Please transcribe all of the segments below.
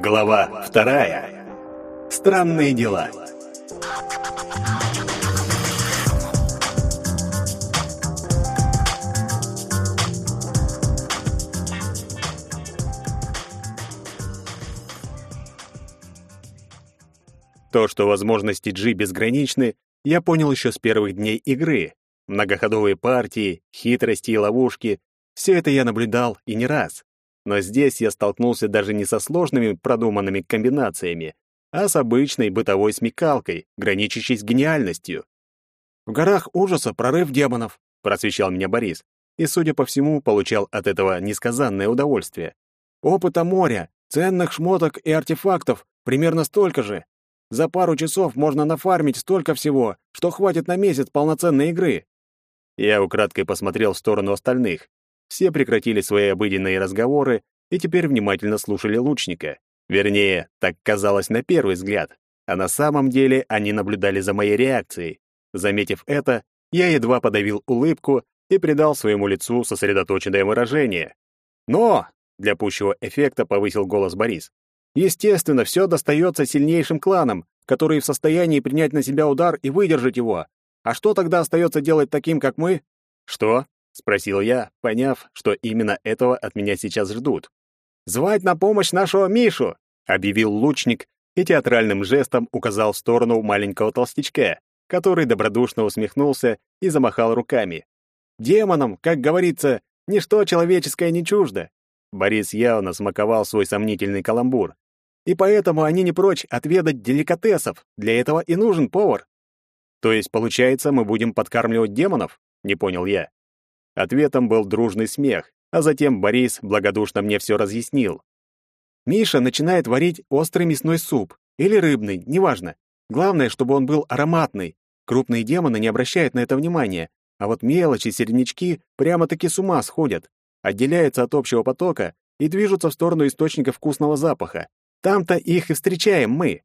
Глава вторая. Странные дела. То, что возможности G безграничны, я понял еще с первых дней игры. Многоходовые партии, хитрости и ловушки — все это я наблюдал и не раз. Но здесь я столкнулся даже не со сложными продуманными комбинациями, а с обычной бытовой смекалкой, граничащей с гениальностью. «В горах ужаса прорыв демонов», — просвещал меня Борис, и, судя по всему, получал от этого несказанное удовольствие. «Опыта моря, ценных шмоток и артефактов примерно столько же. За пару часов можно нафармить столько всего, что хватит на месяц полноценной игры». Я украдкой посмотрел в сторону остальных. Все прекратили свои обыденные разговоры и теперь внимательно слушали лучника. Вернее, так казалось на первый взгляд, а на самом деле они наблюдали за моей реакцией. Заметив это, я едва подавил улыбку и придал своему лицу сосредоточенное выражение. «Но!» — для пущего эффекта повысил голос Борис. «Естественно, все достается сильнейшим кланам, которые в состоянии принять на себя удар и выдержать его. А что тогда остается делать таким, как мы?» «Что?» — спросил я, поняв, что именно этого от меня сейчас ждут. «Звать на помощь нашего Мишу!» — объявил лучник и театральным жестом указал в сторону маленького толстячка, который добродушно усмехнулся и замахал руками. «Демонам, как говорится, ничто человеческое не чуждо!» Борис явно смаковал свой сомнительный каламбур. «И поэтому они не прочь отведать деликатесов, для этого и нужен повар». «То есть, получается, мы будем подкармливать демонов?» — не понял я. Ответом был дружный смех, а затем Борис благодушно мне все разъяснил. Миша начинает варить острый мясной суп или рыбный, неважно. Главное, чтобы он был ароматный. Крупные демоны не обращают на это внимания, а вот мелочи, середнячки прямо-таки с ума сходят, отделяются от общего потока и движутся в сторону источника вкусного запаха. Там-то их и встречаем мы.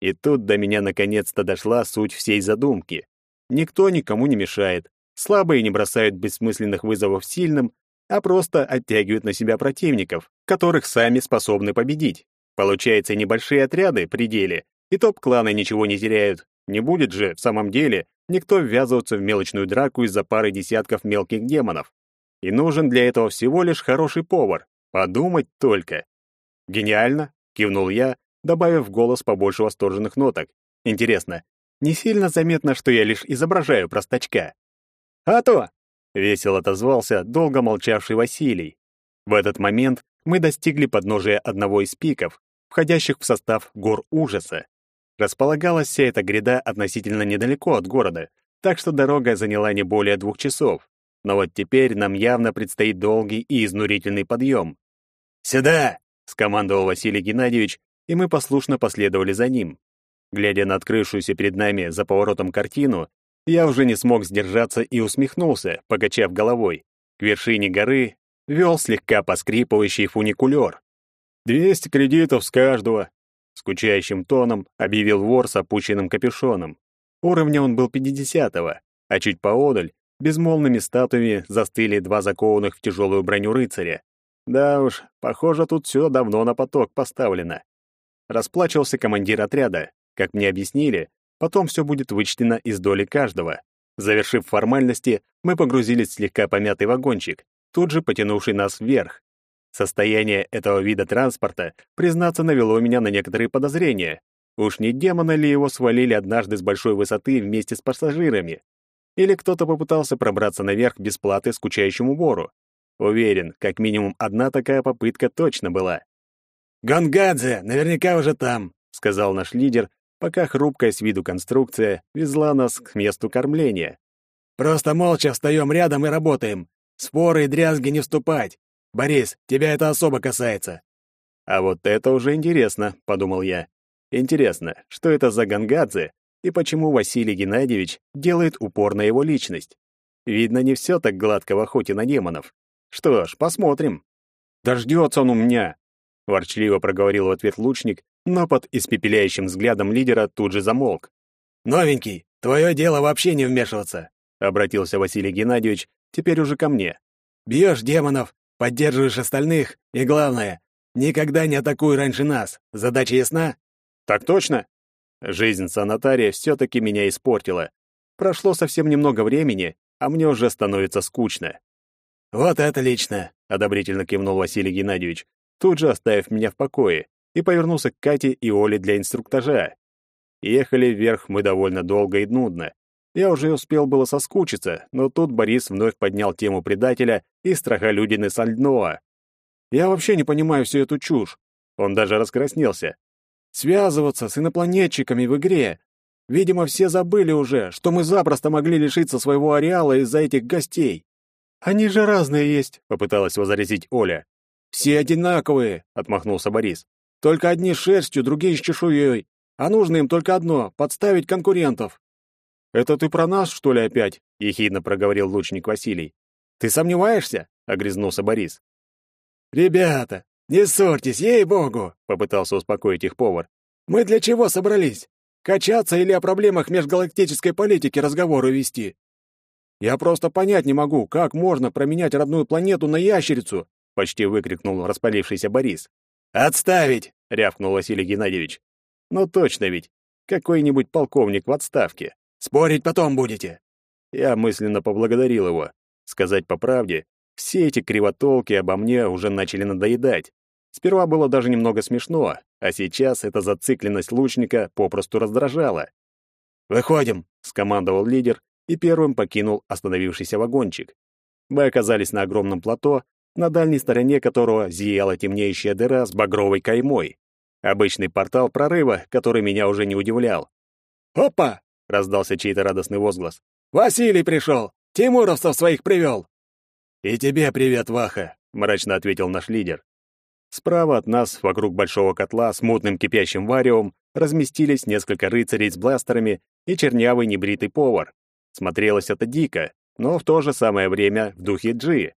И тут до меня наконец-то дошла суть всей задумки. Никто никому не мешает, Слабые не бросают бессмысленных вызовов сильным, а просто оттягивают на себя противников, которых сами способны победить. Получается, небольшие отряды при деле, и топ-кланы ничего не теряют. Не будет же, в самом деле, никто ввязываться в мелочную драку из-за пары десятков мелких демонов. И нужен для этого всего лишь хороший повар. Подумать только. «Гениально!» — кивнул я, добавив в голос побольше восторженных ноток. «Интересно, не сильно заметно, что я лишь изображаю простачка?» «А то!» — весело отозвался долго молчавший Василий. В этот момент мы достигли подножия одного из пиков, входящих в состав гор ужаса. Располагалась вся эта гряда относительно недалеко от города, так что дорога заняла не более двух часов. Но вот теперь нам явно предстоит долгий и изнурительный подъем. «Сюда!» — скомандовал Василий Геннадьевич, и мы послушно последовали за ним. Глядя на открывшуюся перед нами за поворотом картину, я уже не смог сдержаться и усмехнулся, покачав головой. К вершине горы вел слегка поскрипывающий фуникулер. «Двести кредитов с каждого», — скучающим тоном объявил вор с опущенным капюшоном. Уровня он был пятидесятого, а чуть поодаль безмолвными статуями застыли два закованных в тяжелую броню рыцаря. Да уж, похоже, тут все давно на поток поставлено. Расплачивался командир отряда. Как мне объяснили, Потом все будет вычтено из доли каждого. Завершив формальности, мы погрузились в слегка помятый вагончик, тут же потянувший нас вверх. Состояние этого вида транспорта, признаться, навело меня на некоторые подозрения. Уж не демона ли его свалили однажды с большой высоты вместе с пассажирами? Или кто-то попытался пробраться наверх без платы скучающему вору? Уверен, как минимум одна такая попытка точно была. «Гонгадзе, наверняка уже там», — сказал наш лидер, пока хрупкая с виду конструкция везла нас к месту кормления. «Просто молча встаем рядом и работаем. Споры и дрязги не вступать. Борис, тебя это особо касается». «А вот это уже интересно», — подумал я. «Интересно, что это за Гангадзе и почему Василий Геннадьевич делает упор на его личность? Видно, не все так гладко в охоте на демонов. Что ж, посмотрим». «Дождется он у меня», — ворчливо проговорил в ответ лучник, но под испепеляющим взглядом лидера тут же замолк. «Новенький, твое дело вообще не вмешиваться», — обратился Василий Геннадьевич, теперь уже ко мне. «Бьешь демонов, поддерживаешь остальных, и главное, никогда не атакуй раньше нас. Задача ясна?» «Так точно?» Жизнь санатария все-таки меня испортила. Прошло совсем немного времени, а мне уже становится скучно. «Вот это лично!» — одобрительно кивнул Василий Геннадьевич, тут же оставив меня в покое, и повернулся к Кате и Оле для инструктажа. Ехали вверх мы довольно долго и нудно. Я уже успел было соскучиться, но тут Борис вновь поднял тему предателя и страхолюдины Сальдноа. Я вообще не понимаю всю эту чушь. Он даже раскраснелся. Связываться с инопланетчиками в игре. Видимо, все забыли уже, что мы запросто могли лишиться своего ареала из-за этих гостей. Они же разные есть, попыталась возразить Оля. Все одинаковые, отмахнулся Борис. Только одни с шерстью, другие с чешуей. А нужно им только одно — подставить конкурентов. «Это ты про нас, что ли, опять?» — ехидно проговорил лучник Василий. «Ты сомневаешься?» — огрызнулся Борис. «Ребята, не ссорьтесь, ей-богу!» — попытался успокоить их повар. «Мы для чего собрались? Качаться или о проблемах межгалактической политики разговоры вести?» «Я просто понять не могу, как можно променять родную планету на ящерицу!» — почти выкрикнул распалившийся Борис. «Отставить!» — рявкнул Василий Геннадьевич. «Ну точно ведь, какой-нибудь полковник в отставке. Спорить потом будете. Я мысленно поблагодарил его. Сказать по правде, все эти кривотолки обо мне уже начали надоедать. Сперва было даже немного смешно, а сейчас эта зацикленность лучника попросту раздражала. «Выходим», — скомандовал лидер и первым покинул остановившийся вагончик. Мы оказались на огромном плато, на дальней стороне которого зияла темнеющая дыра с багровой каймой. Обычный портал прорыва, который меня уже не удивлял. «Опа!» раздался чей-то радостный возглас. Василий пришел! Тимуровцев своих привел!» «И тебе привет, Ваха!» — мрачно ответил наш лидер. Справа от нас, вокруг большого котла с мутным кипящим вариум, разместились несколько рыцарей с бластерами и чернявый небритый повар. Смотрелось это дико, но в то же самое время в духе Джи.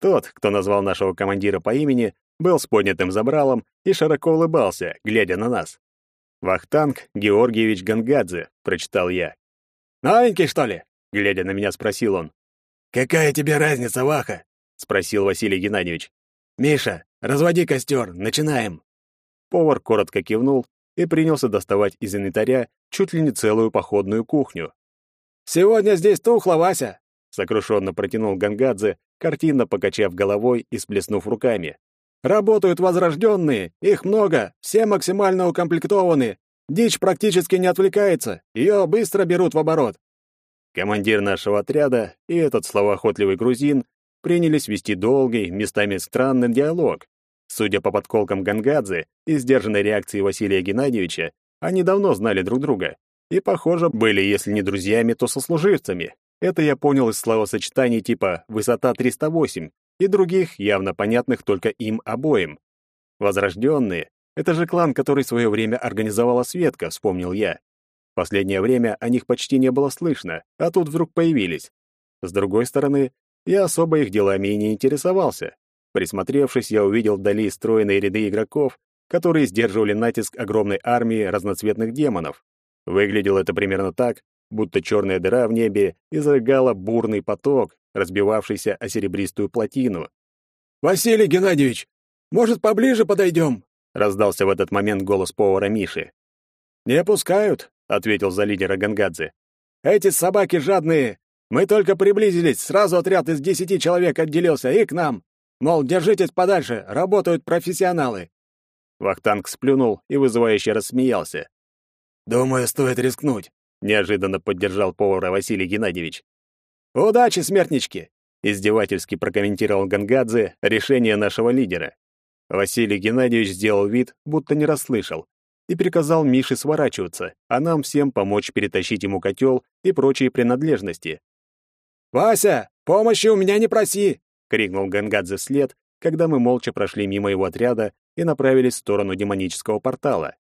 Тот, кто назвал нашего командира по имени, был с поднятым забралом и широко улыбался, глядя на нас. «Вахтанг Георгиевич Гангадзе», — прочитал я. «Новенький, что ли?» — глядя на меня, спросил он. «Какая тебе разница, Ваха?» — спросил Василий Геннадьевич. «Миша, разводи костер, начинаем». Повар коротко кивнул и принялся доставать из инвентаря чуть ли не целую походную кухню. «Сегодня здесь тухло, Вася!» — сокрушенно протянул Гангадзе, картинно покачав головой и сплеснув руками. Работают возрожденные, их много, все максимально укомплектованы. Дичь практически не отвлекается, ее быстро берут в оборот. Командир нашего отряда и этот словоохотливый грузин принялись вести долгий, местами странный диалог. Судя по подколкам Гангадзе и сдержанной реакции Василия Геннадьевича, они давно знали друг друга и, похоже, были, если не друзьями, то сослуживцами. Это я понял из словосочетаний типа «высота 308», и других, явно понятных только им обоим. Возрожденные — это же клан, который в свое время организовала Светка, вспомнил я. Последнее время о них почти не было слышно, а тут вдруг появились. С другой стороны, я особо их делами и не интересовался. Присмотревшись, я увидел вдали стройные ряды игроков, которые сдерживали натиск огромной армии разноцветных демонов. Выглядело это примерно так, будто черная дыра в небе изрыгала бурный поток, разбивавшийся о серебристую плотину. «Василий Геннадьевич, может, поближе подойдем?» — раздался в этот момент голос повара Миши. «Не опускают», — ответил за лидера Гангадзе. «Эти собаки жадные. Мы только приблизились, сразу отряд из десяти человек отделился и к нам. Мол, держитесь подальше, работают профессионалы». Вахтанг сплюнул и вызывающе рассмеялся. «Думаю, стоит рискнуть», — неожиданно поддержал повара Василий Геннадьевич. «Удачи, смертнички!» — издевательски прокомментировал Гангадзе решение нашего лидера. Василий Геннадьевич сделал вид, будто не расслышал, и приказал Мише сворачиваться, а нам всем помочь перетащить ему котел и прочие принадлежности. «Вася, помощи у меня не проси!» — крикнул Гангадзе вслед, когда мы молча прошли мимо его отряда и направились в сторону демонического портала.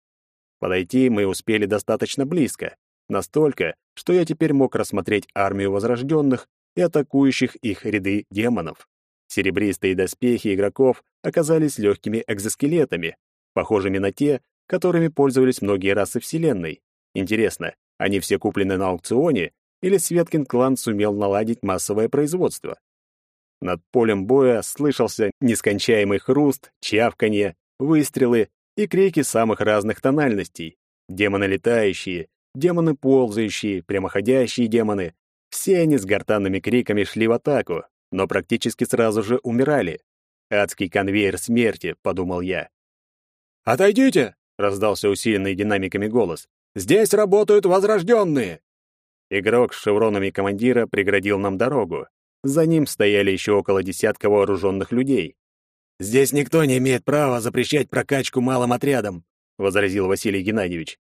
Подойти мы успели достаточно близко, Настолько, что я теперь мог рассмотреть армию возрожденных и атакующих их ряды демонов. Серебристые доспехи игроков оказались легкими экзоскелетами, похожими на те, которыми пользовались многие расы Вселенной. Интересно, они все куплены на аукционе, или Светкин клан сумел наладить массовое производство? Над полем боя слышался нескончаемый хруст, чавканье, выстрелы и крики самых разных тональностей. Демоны летающие, демоны ползающие, прямоходящие демоны. Все они с гортанными криками шли в атаку, но практически сразу же умирали. «Адский конвейер смерти», — подумал я. «Отойдите!» — раздался усиленный динамиками голос. «Здесь работают возрожденные!» Игрок с шевронами командира преградил нам дорогу. За ним стояли еще около десятка вооруженных людей. «Здесь никто не имеет права запрещать прокачку малым отрядом», — возразил Василий Геннадьевич.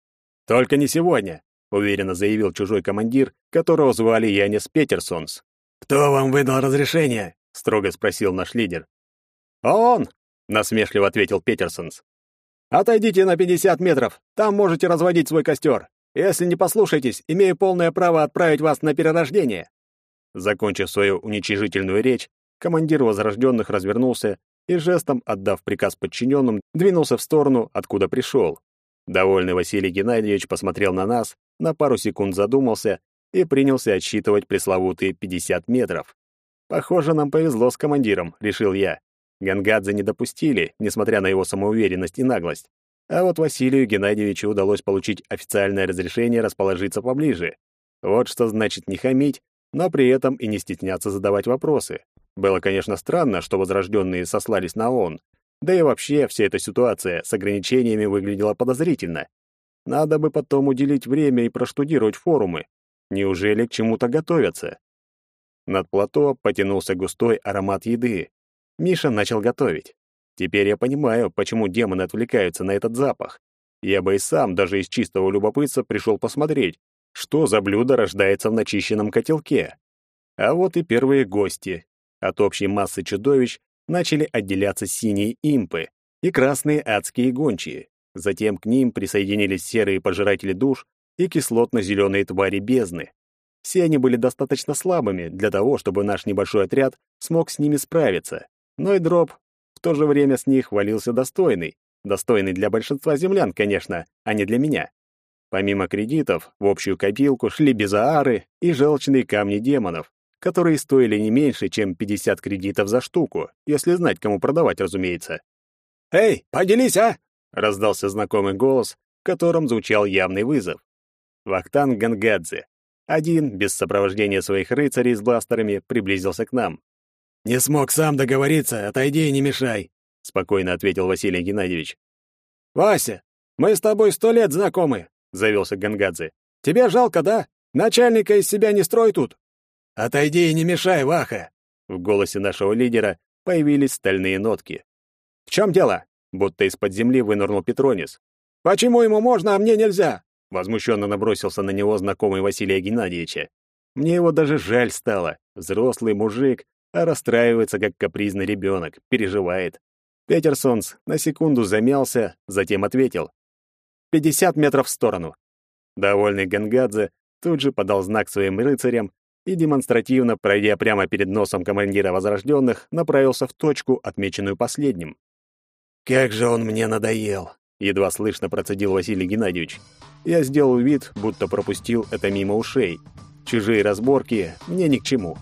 «Только не сегодня», — уверенно заявил чужой командир, которого звали Янис Петерсонс. «Кто вам выдал разрешение?» — строго спросил наш лидер. «Он!» — насмешливо ответил Петерсонс. «Отойдите на 50 метров, там можете разводить свой костер. Если не послушаетесь, имею полное право отправить вас на перерождение». Закончив свою уничижительную речь, командир возрожденных развернулся и жестом, отдав приказ подчиненным, двинулся в сторону, откуда пришел. Довольный Василий Геннадьевич посмотрел на нас, на пару секунд задумался и принялся отсчитывать пресловутые 50 метров. «Похоже, нам повезло с командиром», — решил я. Гангадзе не допустили, несмотря на его самоуверенность и наглость. А вот Василию Геннадьевичу удалось получить официальное разрешение расположиться поближе. Вот что значит не хамить, но при этом и не стесняться задавать вопросы. Было, конечно, странно, что возрожденные сослались на ООН. Да и вообще вся эта ситуация с ограничениями выглядела подозрительно. Надо бы потом уделить время и проштудировать форумы. Неужели к чему-то готовятся? Над плато потянулся густой аромат еды. Миша начал готовить. Теперь я понимаю, почему демоны отвлекаются на этот запах. Я бы и сам, даже из чистого любопытства, пришел посмотреть, что за блюдо рождается в начищенном котелке. А вот и первые гости. От общей массы чудовищ начали отделяться синие импы и красные адские гончие. Затем к ним присоединились серые пожиратели душ и кислотно-зеленые твари бездны. Все они были достаточно слабыми для того, чтобы наш небольшой отряд смог с ними справиться. Но и дроп в то же время с них валился достойный. Достойный для большинства землян, конечно, а не для меня. Помимо кредитов, в общую копилку шли безаары и желчные камни демонов, которые стоили не меньше, чем 50 кредитов за штуку, если знать, кому продавать, разумеется. «Эй, поделись, а!» — раздался знакомый голос, в котором звучал явный вызов. Вахтанг Гангадзе, один, без сопровождения своих рыцарей с бластерами, приблизился к нам. «Не смог сам договориться, отойди и не мешай», — спокойно ответил Василий Геннадьевич. «Вася, мы с тобой сто лет знакомы», — завелся Гангадзе. «Тебе жалко, да? Начальника из себя не строй тут». «Отойди и не мешай, Ваха!» В голосе нашего лидера появились стальные нотки. «В чем дело?» Будто из-под земли вынырнул Петронис. «Почему ему можно, а мне нельзя?» Возмущенно набросился на него знакомый Василия Геннадьевича. Мне его даже жаль стало. Взрослый мужик, а расстраивается, как капризный ребенок, переживает. Петерсонс на секунду замялся, затем ответил. «Пятьдесят метров в сторону». Довольный Гангадзе тут же подал знак своим рыцарям и, демонстративно пройдя прямо перед носом командира Возрожденных, направился в точку, отмеченную последним. «Как же он мне надоел!» — едва слышно процедил Василий Геннадьевич. Я сделал вид, будто пропустил это мимо ушей. Чужие разборки мне ни к чему.